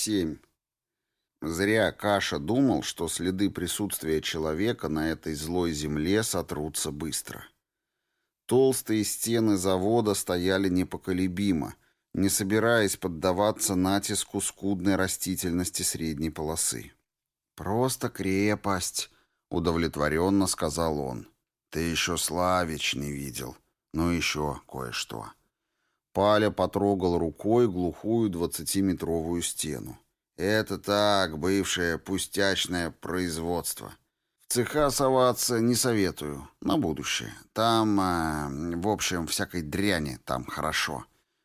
Семь. Зря Каша думал, что следы присутствия человека на этой злой земле сотрутся быстро. Толстые стены завода стояли непоколебимо, не собираясь поддаваться натиску скудной растительности средней полосы. «Просто крепость», — удовлетворенно сказал он. «Ты еще Славич не видел. Ну еще кое-что». Паля потрогал рукой глухую двадцатиметровую стену. «Это так, бывшее пустячное производство. В цеха соваться не советую, на будущее. Там, э, в общем, всякой дряни там хорошо.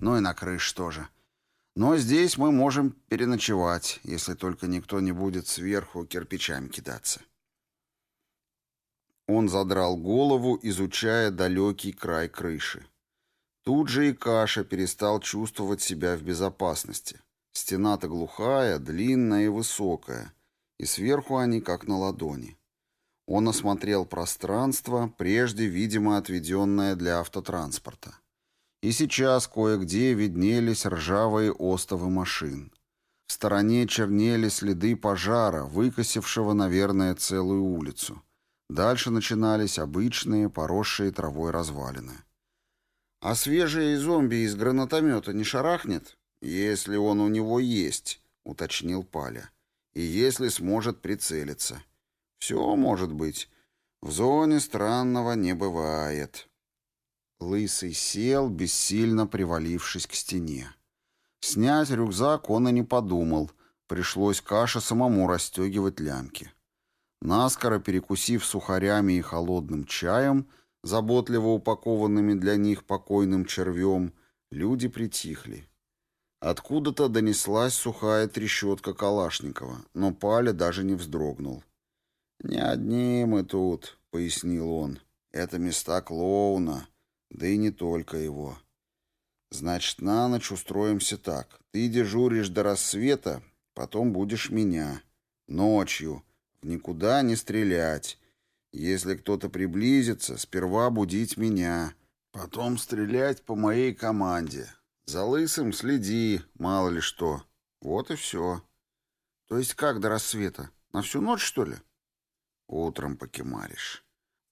Ну и на крыше тоже. Но здесь мы можем переночевать, если только никто не будет сверху кирпичами кидаться». Он задрал голову, изучая далекий край крыши. Тут же и Каша перестал чувствовать себя в безопасности. Стена-то глухая, длинная и высокая, и сверху они как на ладони. Он осмотрел пространство, прежде, видимо, отведенное для автотранспорта. И сейчас кое-где виднелись ржавые остовы машин. В стороне чернели следы пожара, выкосившего, наверное, целую улицу. Дальше начинались обычные, поросшие травой развалины. «А свежие зомби из гранатомета не шарахнет?» «Если он у него есть», — уточнил Паля. «И если сможет прицелиться». «Все может быть. В зоне странного не бывает». Лысый сел, бессильно привалившись к стене. Снять рюкзак он и не подумал. Пришлось Каше самому расстегивать лямки. Наскоро перекусив сухарями и холодным чаем, заботливо упакованными для них покойным червем, люди притихли. Откуда-то донеслась сухая трещотка Калашникова, но Паля даже не вздрогнул. «Не одни мы тут», — пояснил он. «Это места клоуна, да и не только его. Значит, на ночь устроимся так. Ты дежуришь до рассвета, потом будешь меня. Ночью. В никуда не стрелять. Если кто-то приблизится, сперва будить меня. Потом стрелять по моей команде. За лысым следи, мало ли что. Вот и все. То есть как до рассвета? На всю ночь, что ли? Утром покемаришь.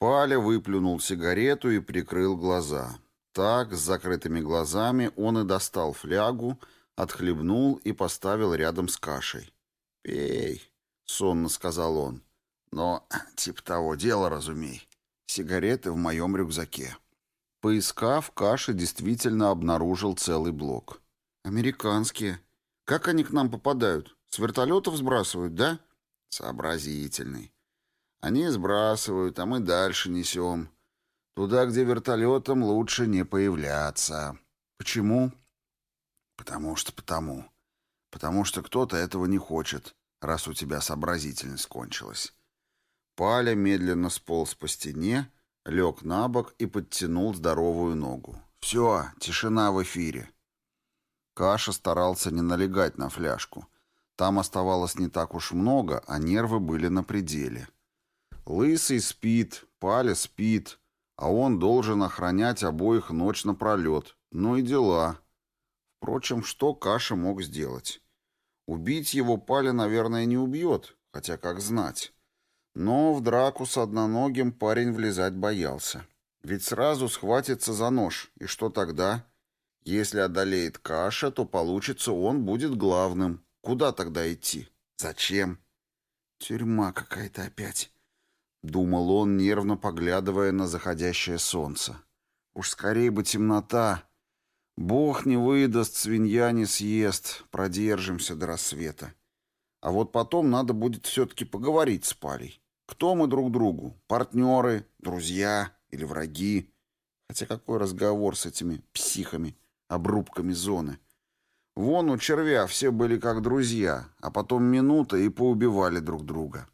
Паля выплюнул сигарету и прикрыл глаза. Так, с закрытыми глазами, он и достал флягу, отхлебнул и поставил рядом с кашей. «Пей», — сонно сказал он. «Но, типа того, дело разумей. Сигареты в моем рюкзаке». Поискав, Каша действительно обнаружил целый блок. «Американские. Как они к нам попадают? С вертолетов сбрасывают, да?» «Сообразительный. Они сбрасывают, а мы дальше несем. Туда, где вертолетом, лучше не появляться. Почему?» «Потому что потому. Потому что кто-то этого не хочет, раз у тебя сообразительность кончилась». Паля медленно сполз по стене, лег на бок и подтянул здоровую ногу. «Все, тишина в эфире». Каша старался не налегать на фляжку. Там оставалось не так уж много, а нервы были на пределе. Лысый спит, Паля спит, а он должен охранять обоих ночь напролет. Ну и дела. Впрочем, что Каша мог сделать? Убить его Паля, наверное, не убьет, хотя как знать. Но в драку с одноногим парень влезать боялся. Ведь сразу схватится за нож, и что тогда? Если одолеет Каша, то получится он будет главным. Куда тогда идти? Зачем? Тюрьма какая-то опять. Думал он, нервно поглядывая на заходящее солнце. Уж скорее бы темнота. Бог не выдаст, свинья не съест. Продержимся до рассвета. А вот потом надо будет все-таки поговорить с парей. Кто мы друг другу? Партнеры, друзья или враги? Хотя какой разговор с этими психами, обрубками зоны? Вон у червя все были как друзья, а потом минута и поубивали друг друга.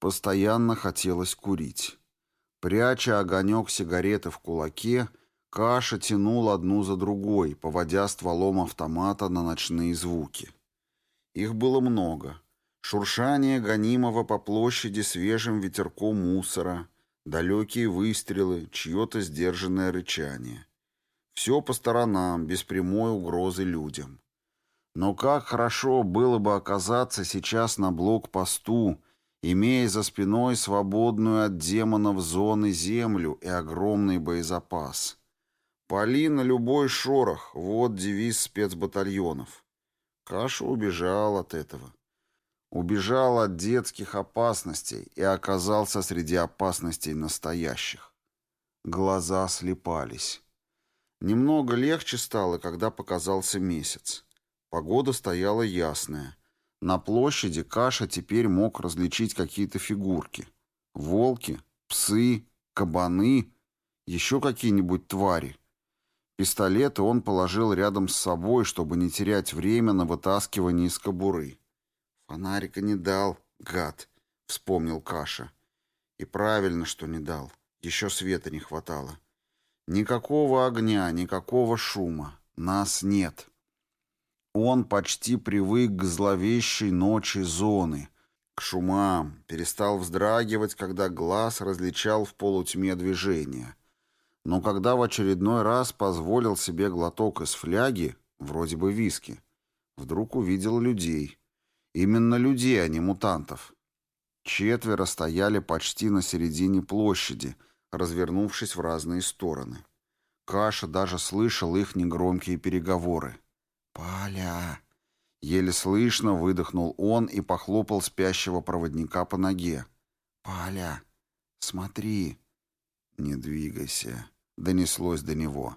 Постоянно хотелось курить. Пряча огонек сигареты в кулаке, Каша тянул одну за другой, поводя стволом автомата на ночные звуки. Их было много — Шуршание гонимого по площади свежим ветерком мусора, далекие выстрелы, чье-то сдержанное рычание. Все по сторонам, без прямой угрозы людям. Но как хорошо было бы оказаться сейчас на блокпосту, имея за спиной свободную от демонов зоны землю и огромный боезапас. Пали на любой шорох, вот девиз спецбатальонов. Каша убежал от этого. Убежал от детских опасностей и оказался среди опасностей настоящих. Глаза слепались. Немного легче стало, когда показался месяц. Погода стояла ясная. На площади Каша теперь мог различить какие-то фигурки. Волки, псы, кабаны, еще какие-нибудь твари. Пистолеты он положил рядом с собой, чтобы не терять время на вытаскивание из кобуры. «Фонарика не дал, гад», — вспомнил Каша. «И правильно, что не дал. Еще света не хватало. Никакого огня, никакого шума. Нас нет». Он почти привык к зловещей ночи зоны, к шумам, перестал вздрагивать, когда глаз различал в полутьме движения. Но когда в очередной раз позволил себе глоток из фляги, вроде бы виски, вдруг увидел людей — Именно людей, а не мутантов. Четверо стояли почти на середине площади, развернувшись в разные стороны. Каша даже слышал их негромкие переговоры. «Поля!» Еле слышно выдохнул он и похлопал спящего проводника по ноге. «Поля, смотри!» «Не двигайся!» — донеслось до него.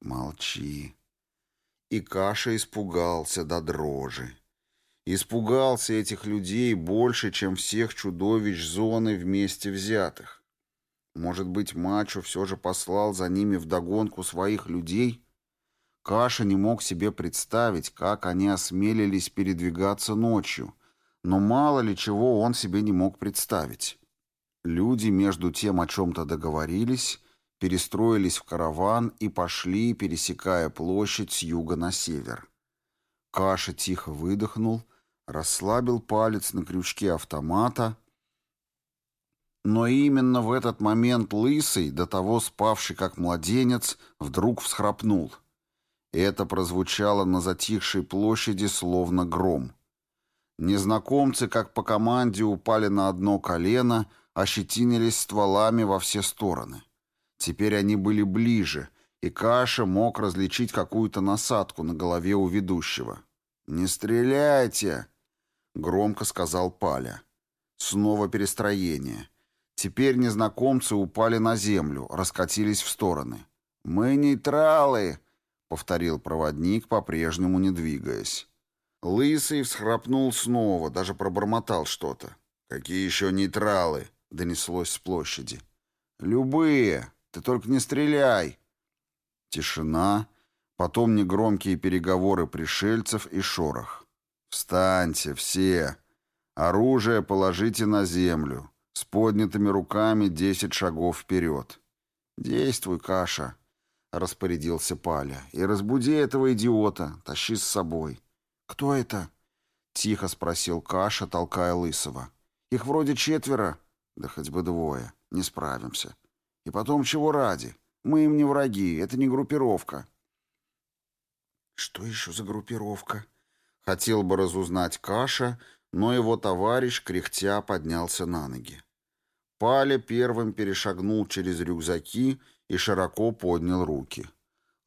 «Молчи!» И Каша испугался до дрожи. Испугался этих людей больше, чем всех чудовищ зоны вместе взятых. Может быть, Мачо все же послал за ними вдогонку своих людей? Каша не мог себе представить, как они осмелились передвигаться ночью, но мало ли чего он себе не мог представить. Люди между тем о чем-то договорились, перестроились в караван и пошли, пересекая площадь с юга на север. Каша тихо выдохнул — расслабил палец на крючке автомата, но именно в этот момент Лысый, до того спавший как младенец, вдруг всхрапнул. Это прозвучало на затихшей площади словно гром. Незнакомцы, как по команде, упали на одно колено, ощетинились стволами во все стороны. Теперь они были ближе, и Каша мог различить какую-то насадку на голове у ведущего. «Не стреляйте!» Громко сказал Паля. Снова перестроение. Теперь незнакомцы упали на землю, раскатились в стороны. «Мы нейтралы!» — повторил проводник, по-прежнему не двигаясь. Лысый всхрапнул снова, даже пробормотал что-то. «Какие еще нейтралы?» — донеслось с площади. «Любые! Ты только не стреляй!» Тишина, потом негромкие переговоры пришельцев и шорох. «Встаньте, все! Оружие положите на землю. С поднятыми руками десять шагов вперед. Действуй, Каша!» — распорядился Паля. «И разбуди этого идиота, тащи с собой». «Кто это?» — тихо спросил Каша, толкая Лысого. «Их вроде четверо». «Да хоть бы двое. Не справимся. И потом чего ради? Мы им не враги, это не группировка». «Что еще за группировка?» Хотел бы разузнать Каша, но его товарищ, кряхтя, поднялся на ноги. Паля первым перешагнул через рюкзаки и широко поднял руки.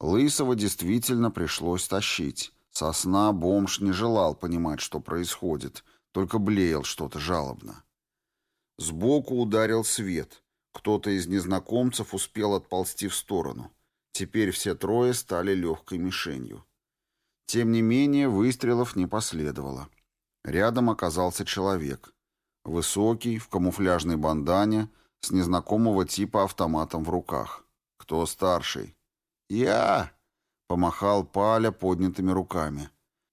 Лысого действительно пришлось тащить. Сосна бомж не желал понимать, что происходит, только блеял что-то жалобно. Сбоку ударил свет. Кто-то из незнакомцев успел отползти в сторону. Теперь все трое стали легкой мишенью. Тем не менее, выстрелов не последовало. Рядом оказался человек. Высокий, в камуфляжной бандане, с незнакомого типа автоматом в руках. «Кто старший?» «Я!» — помахал Паля поднятыми руками.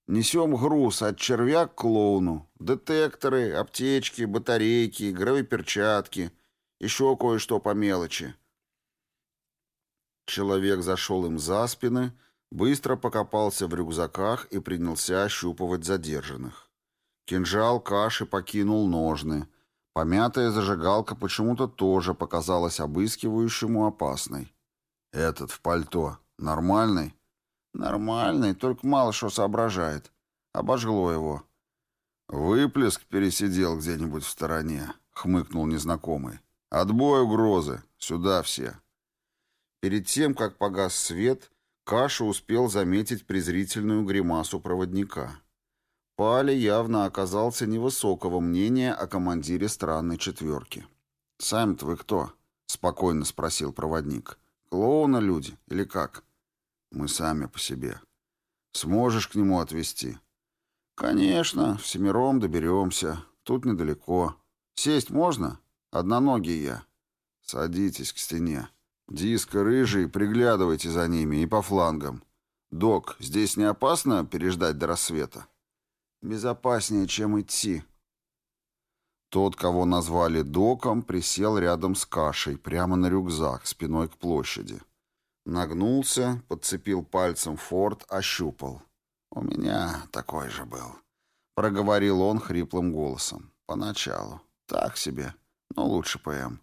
«Несем груз от червя к клоуну. Детекторы, аптечки, батарейки, игровые перчатки. Еще кое-что по мелочи». Человек зашел им за спины — Быстро покопался в рюкзаках и принялся ощупывать задержанных. Кинжал каши покинул ножны. Помятая зажигалка почему-то тоже показалась обыскивающему опасной. «Этот в пальто. Нормальный?» «Нормальный, только мало что соображает. Обожгло его. «Выплеск пересидел где-нибудь в стороне», — хмыкнул незнакомый. «Отбой угрозы. Сюда все». Перед тем, как погас свет, Каша успел заметить презрительную гримасу проводника. Пали явно оказался невысокого мнения о командире странной четверки. «Сами-то вы кто?» — спокойно спросил проводник. «Клоуна люди или как?» «Мы сами по себе. Сможешь к нему отвезти?» «Конечно, всемиром доберемся. Тут недалеко. Сесть можно? Одноногий я». «Садитесь к стене. Диско рыжий, приглядывайте за ними и по флангам. Док, здесь не опасно переждать до рассвета?» «Безопаснее, чем идти». Тот, кого назвали доком, присел рядом с кашей, прямо на рюкзак, спиной к площади. Нагнулся, подцепил пальцем форт, ощупал. «У меня такой же был», — проговорил он хриплым голосом. «Поначалу. Так себе. Но лучше ПМ.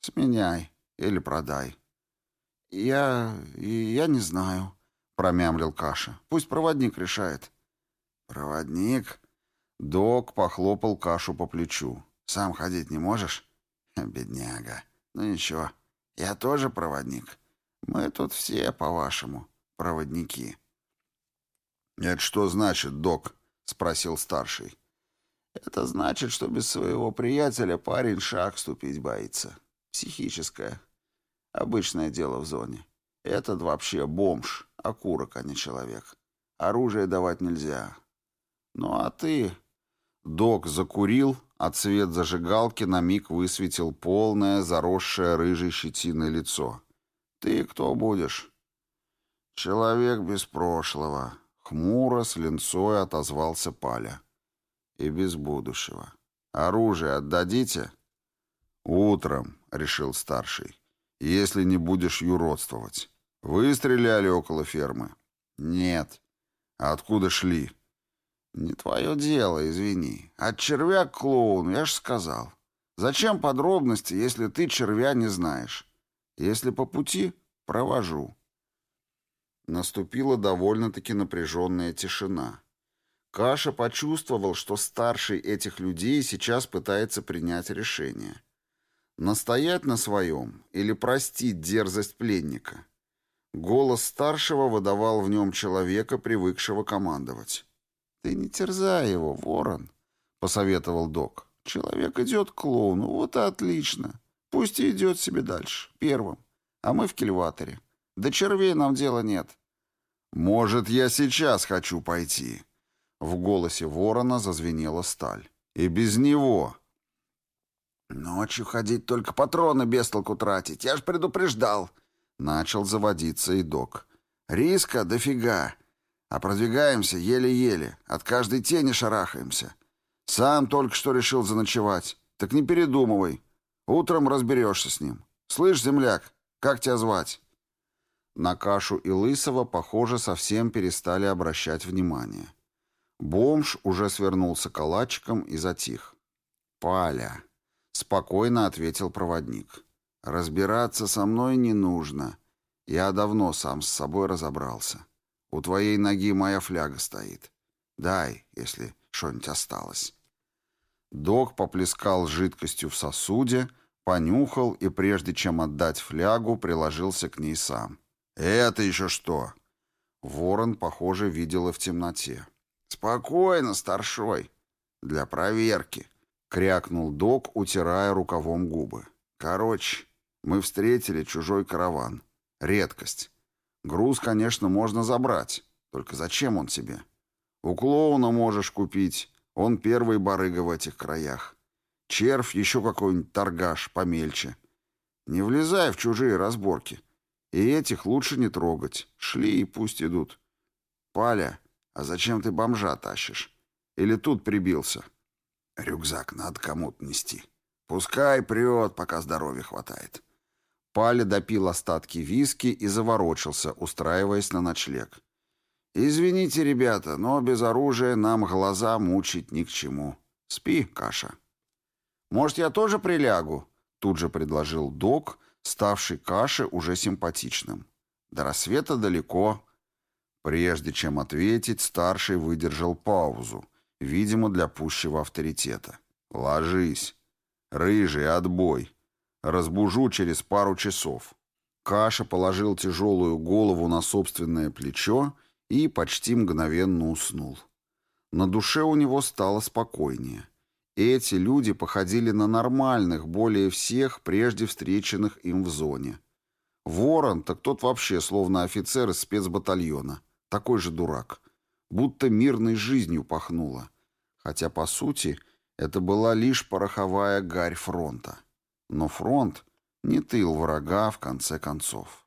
Сменяй или продай». «Я... я не знаю», — промямлил Каша. «Пусть проводник решает». «Проводник?» Док похлопал Кашу по плечу. «Сам ходить не можешь?» «Бедняга. Ну ничего, я тоже проводник. Мы тут все, по-вашему, проводники». «Это что значит, док?» — спросил старший. «Это значит, что без своего приятеля парень шаг ступить боится. Психическое. Обычное дело в зоне. Этот вообще бомж, окурок, а не человек. Оружие давать нельзя. Ну а ты...» Док закурил, а цвет зажигалки на миг высветил полное, заросшее рыжей щетиной лицо. «Ты кто будешь?» «Человек без прошлого», Хмуро с линцой отозвался Паля. И без будущего. Оружие отдадите? Утром, решил старший. Если не будешь юродствовать. Вы стреляли около фермы? Нет. А откуда шли? Не твое дело, извини. От червя к я ж сказал. Зачем подробности, если ты червя не знаешь? Если по пути, провожу. Наступила довольно-таки напряженная тишина. Каша почувствовал, что старший этих людей сейчас пытается принять решение. Настоять на своем или простить дерзость пленника. Голос старшего выдавал в нем человека, привыкшего командовать. «Ты не терзай его, ворон», — посоветовал док. «Человек идет к клоуну, вот и отлично. Пусть и идет себе дальше, первым. А мы в кильваторе. До червей нам дела нет. Может, я сейчас хочу пойти. В голосе ворона зазвенела сталь. И без него. Ночью ходить только патроны без толку тратить. Я ж предупреждал. Начал заводиться и док. Риска дофига. А продвигаемся еле-еле. От каждой тени шарахаемся. Сам только что решил заночевать. Так не передумывай. Утром разберешься с ним. Слышь, земляк, как тебя звать? На Кашу и Лысого, похоже, совсем перестали обращать внимание. Бомж уже свернулся калачиком и затих. «Паля», — спокойно ответил проводник. «Разбираться со мной не нужно. Я давно сам с собой разобрался. У твоей ноги моя фляга стоит. Дай, если что-нибудь осталось». Док поплескал жидкостью в сосуде, понюхал и, прежде чем отдать флягу, приложился к ней сам. «Это еще что?» Ворон, похоже, видел и в темноте. «Спокойно, старшой. Для проверки», — крякнул док, утирая рукавом губы. «Короче, мы встретили чужой караван. Редкость. Груз, конечно, можно забрать. Только зачем он тебе? У клоуна можешь купить. Он первый барыга в этих краях. Червь еще какой-нибудь торгаш помельче. Не влезай в чужие разборки. И этих лучше не трогать. Шли и пусть идут. Паля, а зачем ты бомжа тащишь? Или тут прибился? Рюкзак надо кому-то нести. Пускай прет, пока здоровья хватает. Паля допил остатки виски и заворочился, устраиваясь на ночлег. «Извините, ребята, но без оружия нам глаза мучить ни к чему. Спи, Каша». «Может, я тоже прилягу?» Тут же предложил док, ставший Каше уже симпатичным. До рассвета далеко. Прежде чем ответить, старший выдержал паузу, видимо, для пущего авторитета. «Ложись. Рыжий, отбой. Разбужу через пару часов». Каша положил тяжелую голову на собственное плечо и почти мгновенно уснул. На душе у него стало спокойнее. Эти люди походили на нормальных, более всех прежде встреченных им в зоне. Ворон, так тот вообще словно офицер из спецбатальона. Такой же дурак. Будто мирной жизнью пахнуло. Хотя, по сути, это была лишь пороховая гарь фронта. Но фронт не тыл врага, в конце концов.